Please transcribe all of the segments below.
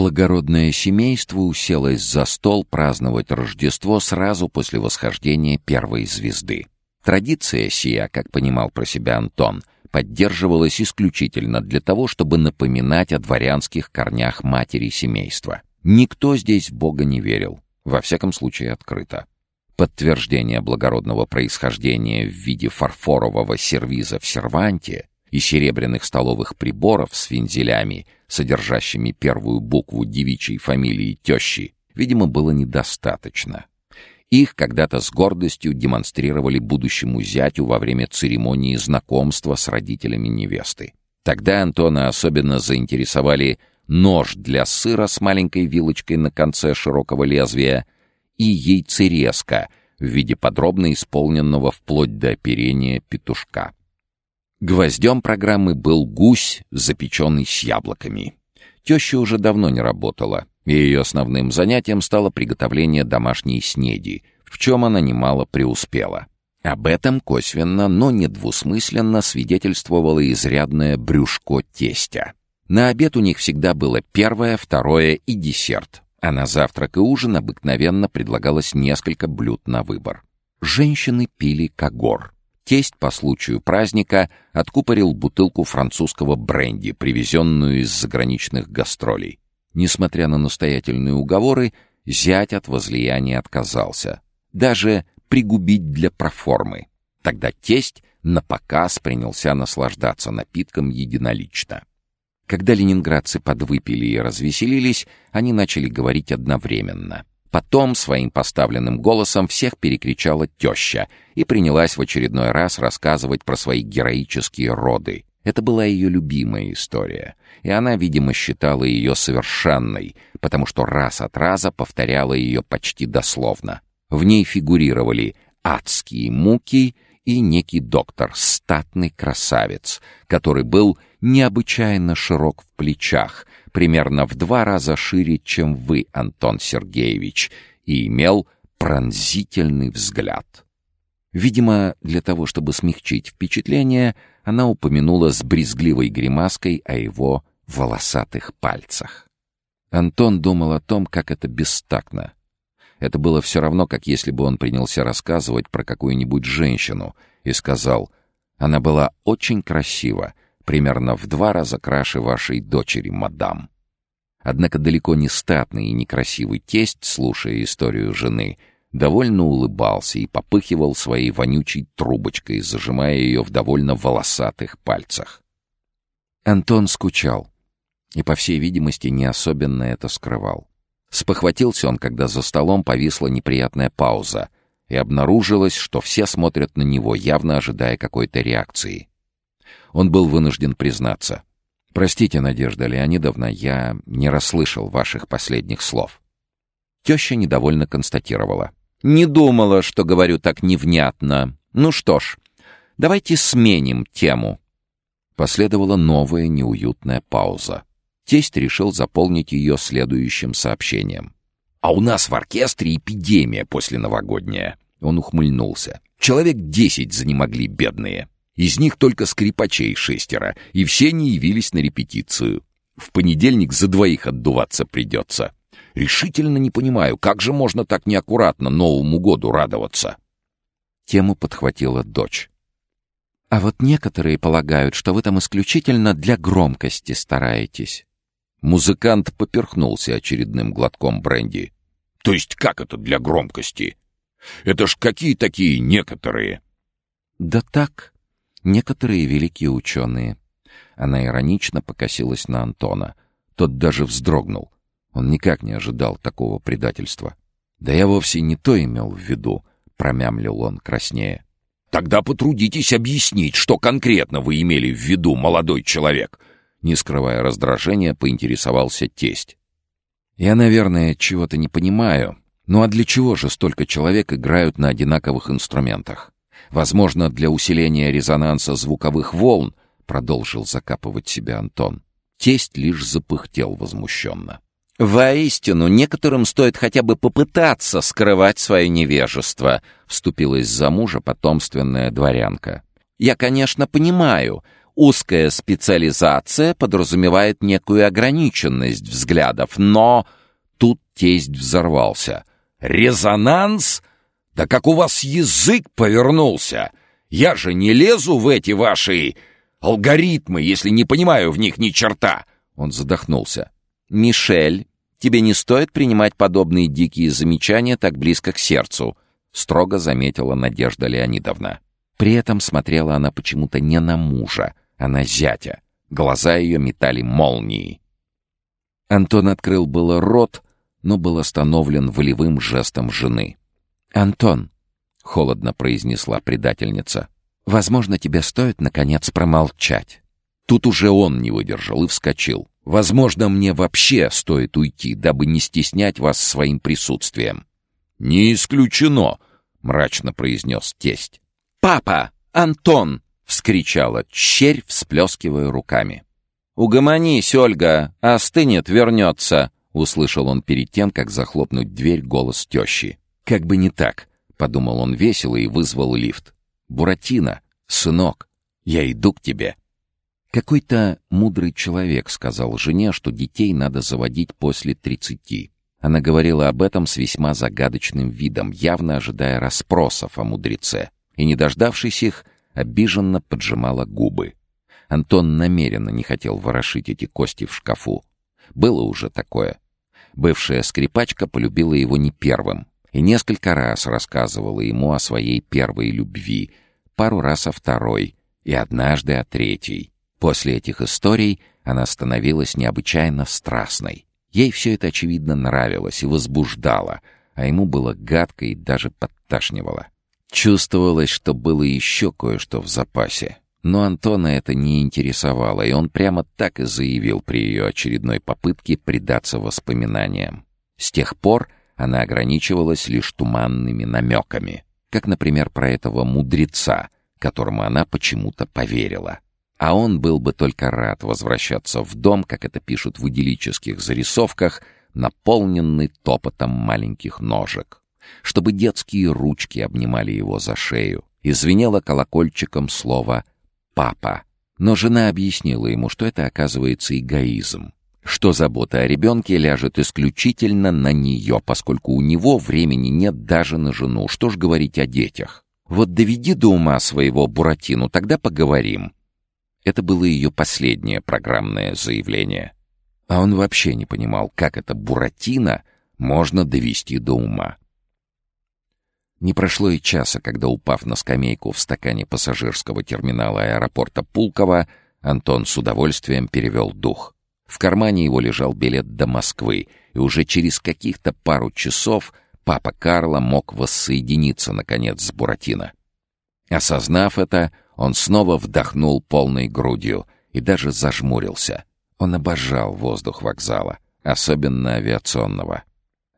Благородное семейство уселось за стол праздновать Рождество сразу после восхождения первой звезды. Традиция сия, как понимал про себя Антон, поддерживалась исключительно для того, чтобы напоминать о дворянских корнях матери семейства. Никто здесь в Бога не верил, во всяком случае открыто. Подтверждение благородного происхождения в виде фарфорового сервиза в серванте и серебряных столовых приборов с вензелями, содержащими первую букву девичьей фамилии тещи, видимо, было недостаточно. Их когда-то с гордостью демонстрировали будущему зятю во время церемонии знакомства с родителями невесты. Тогда Антона особенно заинтересовали нож для сыра с маленькой вилочкой на конце широкого лезвия и яйцерезка в виде подробно исполненного вплоть до оперения петушка. Гвоздем программы был гусь, запеченный с яблоками. Теща уже давно не работала, и ее основным занятием стало приготовление домашней снеди, в чем она немало преуспела. Об этом косвенно, но недвусмысленно свидетельствовало изрядное брюшко тестя. На обед у них всегда было первое, второе и десерт, а на завтрак и ужин обыкновенно предлагалось несколько блюд на выбор. Женщины пили кагор — Тесть по случаю праздника откупорил бутылку французского бренди, привезенную из заграничных гастролей. Несмотря на настоятельные уговоры, зять от возлияния отказался. Даже пригубить для проформы. Тогда тесть на показ принялся наслаждаться напитком единолично. Когда ленинградцы подвыпили и развеселились, они начали говорить одновременно — Потом своим поставленным голосом всех перекричала теща и принялась в очередной раз рассказывать про свои героические роды. Это была ее любимая история, и она, видимо, считала ее совершенной, потому что раз от раза повторяла ее почти дословно. В ней фигурировали адские муки и некий доктор, статный красавец, который был необычайно широк в плечах, примерно в два раза шире, чем вы, Антон Сергеевич, и имел пронзительный взгляд. Видимо, для того, чтобы смягчить впечатление, она упомянула с брезгливой гримаской о его волосатых пальцах. Антон думал о том, как это бестактно. Это было все равно, как если бы он принялся рассказывать про какую-нибудь женщину и сказал, «Она была очень красива, примерно в два раза краше вашей дочери, мадам». Однако далеко не статный и некрасивый тесть, слушая историю жены, довольно улыбался и попыхивал своей вонючей трубочкой, зажимая ее в довольно волосатых пальцах. Антон скучал и, по всей видимости, не особенно это скрывал. Спохватился он, когда за столом повисла неприятная пауза, и обнаружилось, что все смотрят на него, явно ожидая какой-то реакции он был вынужден признаться. «Простите, Надежда Леонидовна, я не расслышал ваших последних слов». Теща недовольно констатировала. «Не думала, что говорю так невнятно. Ну что ж, давайте сменим тему». Последовала новая неуютная пауза. Тесть решил заполнить ее следующим сообщением. «А у нас в оркестре эпидемия после новогодняя». Он ухмыльнулся. «Человек десять занемогли бедные». Из них только скрипачей шестеро, и все не явились на репетицию. В понедельник за двоих отдуваться придется. Решительно не понимаю, как же можно так неаккуратно Новому году радоваться?» Тему подхватила дочь. «А вот некоторые полагают, что вы там исключительно для громкости стараетесь». Музыкант поперхнулся очередным глотком бренди. «То есть как это для громкости? Это ж какие такие некоторые?» «Да так, Некоторые великие ученые. Она иронично покосилась на Антона. Тот даже вздрогнул. Он никак не ожидал такого предательства. «Да я вовсе не то имел в виду», — промямлил он краснее. «Тогда потрудитесь объяснить, что конкретно вы имели в виду, молодой человек», не скрывая раздражения, поинтересовался тесть. «Я, наверное, чего-то не понимаю. Ну а для чего же столько человек играют на одинаковых инструментах? Возможно, для усиления резонанса звуковых волн, продолжил закапывать себя Антон. Тесть лишь запыхтел возмущенно. «Воистину, некоторым стоит хотя бы попытаться скрывать свое невежество», — вступилась за мужа потомственная дворянка. «Я, конечно, понимаю, Узкая специализация подразумевает некую ограниченность взглядов, но... Тут тесть взорвался. «Резонанс? Да как у вас язык повернулся! Я же не лезу в эти ваши алгоритмы, если не понимаю в них ни черта!» Он задохнулся. «Мишель, тебе не стоит принимать подобные дикие замечания так близко к сердцу», строго заметила Надежда Леонидовна. При этом смотрела она почему-то не на мужа, а на зятя. Глаза ее метали молнии. Антон открыл было рот, но был остановлен волевым жестом жены. «Антон», — холодно произнесла предательница, — «возможно, тебе стоит, наконец, промолчать». Тут уже он не выдержал и вскочил. «Возможно, мне вообще стоит уйти, дабы не стеснять вас своим присутствием». «Не исключено», — мрачно произнес тесть. «Папа! Антон!» — вскричала черь, всплескивая руками. «Угомонись, Ольга! Остынет, вернется!» — услышал он перед тем, как захлопнуть дверь голос тещи. «Как бы не так!» — подумал он весело и вызвал лифт. «Буратино, сынок, я иду к тебе!» Какой-то мудрый человек сказал жене, что детей надо заводить после тридцати. Она говорила об этом с весьма загадочным видом, явно ожидая расспросов о мудреце, и, не дождавшись их, обиженно поджимала губы. Антон намеренно не хотел ворошить эти кости в шкафу. Было уже такое. Бывшая скрипачка полюбила его не первым и несколько раз рассказывала ему о своей первой любви, пару раз о второй и однажды о третьей. После этих историй она становилась необычайно страстной. Ей все это, очевидно, нравилось и возбуждало, а ему было гадко и даже подташнивало. Чувствовалось, что было еще кое-что в запасе. Но Антона это не интересовало, и он прямо так и заявил при ее очередной попытке предаться воспоминаниям. С тех пор она ограничивалась лишь туманными намеками, как, например, про этого мудреца, которому она почему-то поверила. А он был бы только рад возвращаться в дом, как это пишут в идиллических зарисовках, наполненный топотом маленьких ножек, чтобы детские ручки обнимали его за шею, и звенело колокольчиком слово «папа». Но жена объяснила ему, что это оказывается эгоизм, что забота о ребенке ляжет исключительно на нее, поскольку у него времени нет даже на жену, что ж говорить о детях. Вот доведи до ума своего Буратину, тогда поговорим. Это было ее последнее программное заявление. А он вообще не понимал, как это Буратино можно довести до ума. Не прошло и часа, когда, упав на скамейку в стакане пассажирского терминала аэропорта Пулково, Антон с удовольствием перевел дух. В кармане его лежал билет до Москвы, и уже через каких-то пару часов папа Карло мог воссоединиться, наконец, с Буратино. Осознав это, он снова вдохнул полной грудью и даже зажмурился. Он обожал воздух вокзала, особенно авиационного.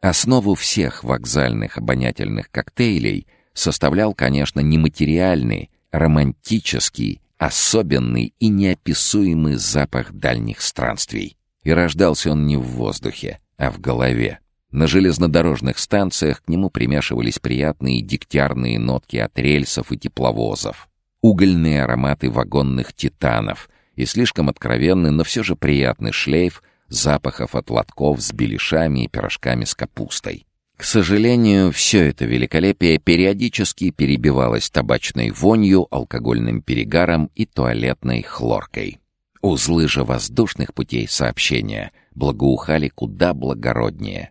Основу всех вокзальных обонятельных коктейлей составлял, конечно, нематериальный, романтический, особенный и неописуемый запах дальних странствий. И рождался он не в воздухе, а в голове. На железнодорожных станциях к нему примешивались приятные дегтярные нотки от рельсов и тепловозов угольные ароматы вагонных титанов и слишком откровенный, но все же приятный шлейф запахов от лотков с беляшами и пирожками с капустой. К сожалению, все это великолепие периодически перебивалось табачной вонью, алкогольным перегаром и туалетной хлоркой. Узлы же воздушных путей сообщения благоухали куда благороднее.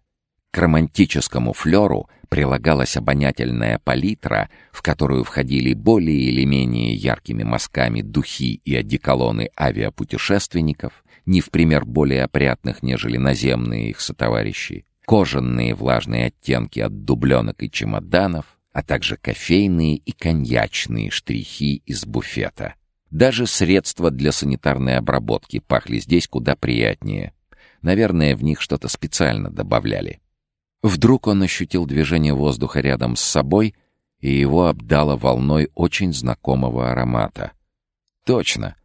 К романтическому флеру прилагалась обонятельная палитра, в которую входили более или менее яркими мазками духи и одеколоны авиапутешественников, не в пример более опрятных, нежели наземные их сотоварищи, кожаные влажные оттенки от дубленок и чемоданов, а также кофейные и коньячные штрихи из буфета. Даже средства для санитарной обработки пахли здесь куда приятнее. Наверное, в них что-то специально добавляли. Вдруг он ощутил движение воздуха рядом с собой, и его обдало волной очень знакомого аромата. Точно.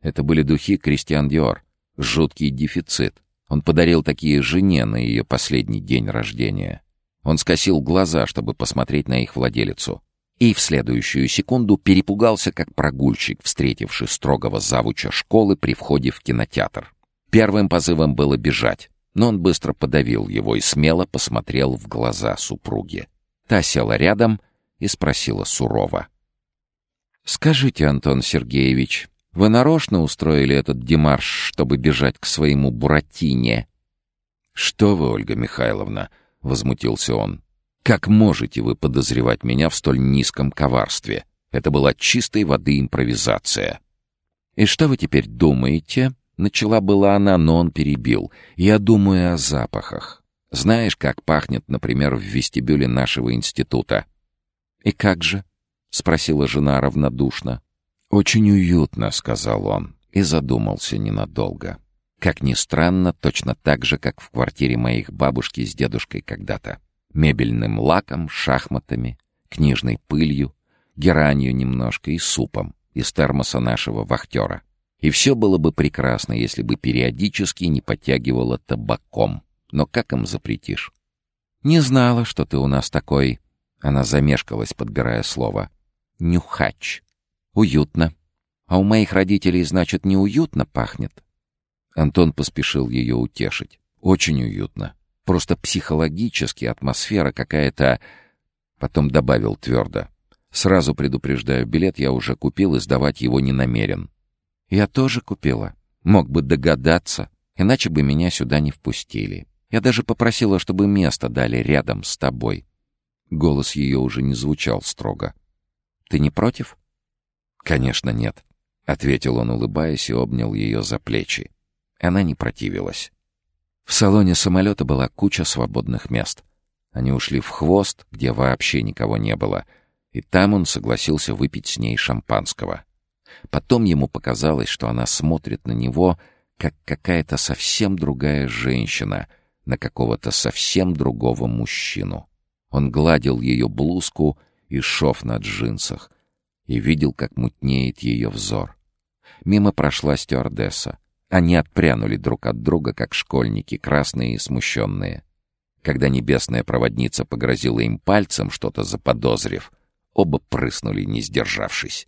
Это были духи Кристиан Диор. Жуткий дефицит. Он подарил такие жене на ее последний день рождения. Он скосил глаза, чтобы посмотреть на их владелицу. И в следующую секунду перепугался, как прогульщик, встретивший строгого завуча школы при входе в кинотеатр. Первым позывом было бежать, но он быстро подавил его и смело посмотрел в глаза супруги. Та села рядом и спросила сурово. «Скажите, Антон Сергеевич, вы нарочно устроили этот демарш, чтобы бежать к своему Буратине?» «Что вы, Ольга Михайловна?» — возмутился он. «Как можете вы подозревать меня в столь низком коварстве? Это была чистой воды импровизация». «И что вы теперь думаете?» Начала была она, но он перебил. «Я думаю о запахах. Знаешь, как пахнет, например, в вестибюле нашего института?» «И как же?» — спросила жена равнодушно. «Очень уютно», — сказал он, и задумался ненадолго. Как ни странно, точно так же, как в квартире моих бабушки с дедушкой когда-то. Мебельным лаком, шахматами, книжной пылью, геранью немножко и супом из термоса нашего вахтера. И все было бы прекрасно, если бы периодически не подтягивало табаком. Но как им запретишь? «Не знала, что ты у нас такой...» Она замешкалась, подбирая слово. «Нюхач. Уютно. А у моих родителей, значит, неуютно пахнет?» Антон поспешил ее утешить. «Очень уютно. Просто психологически атмосфера какая-то...» Потом добавил твердо. «Сразу предупреждаю, билет я уже купил и сдавать его не намерен». «Я тоже купила. Мог бы догадаться, иначе бы меня сюда не впустили. Я даже попросила, чтобы место дали рядом с тобой». Голос ее уже не звучал строго. «Ты не против?» «Конечно, нет», — ответил он, улыбаясь, и обнял ее за плечи. Она не противилась. В салоне самолета была куча свободных мест. Они ушли в хвост, где вообще никого не было, и там он согласился выпить с ней шампанского. Потом ему показалось, что она смотрит на него, как какая-то совсем другая женщина на какого-то совсем другого мужчину. Он гладил ее блузку и шов на джинсах и видел, как мутнеет ее взор. Мимо прошла стюардесса. Они отпрянули друг от друга, как школьники, красные и смущенные. Когда небесная проводница погрозила им пальцем, что-то заподозрив, оба прыснули, не сдержавшись.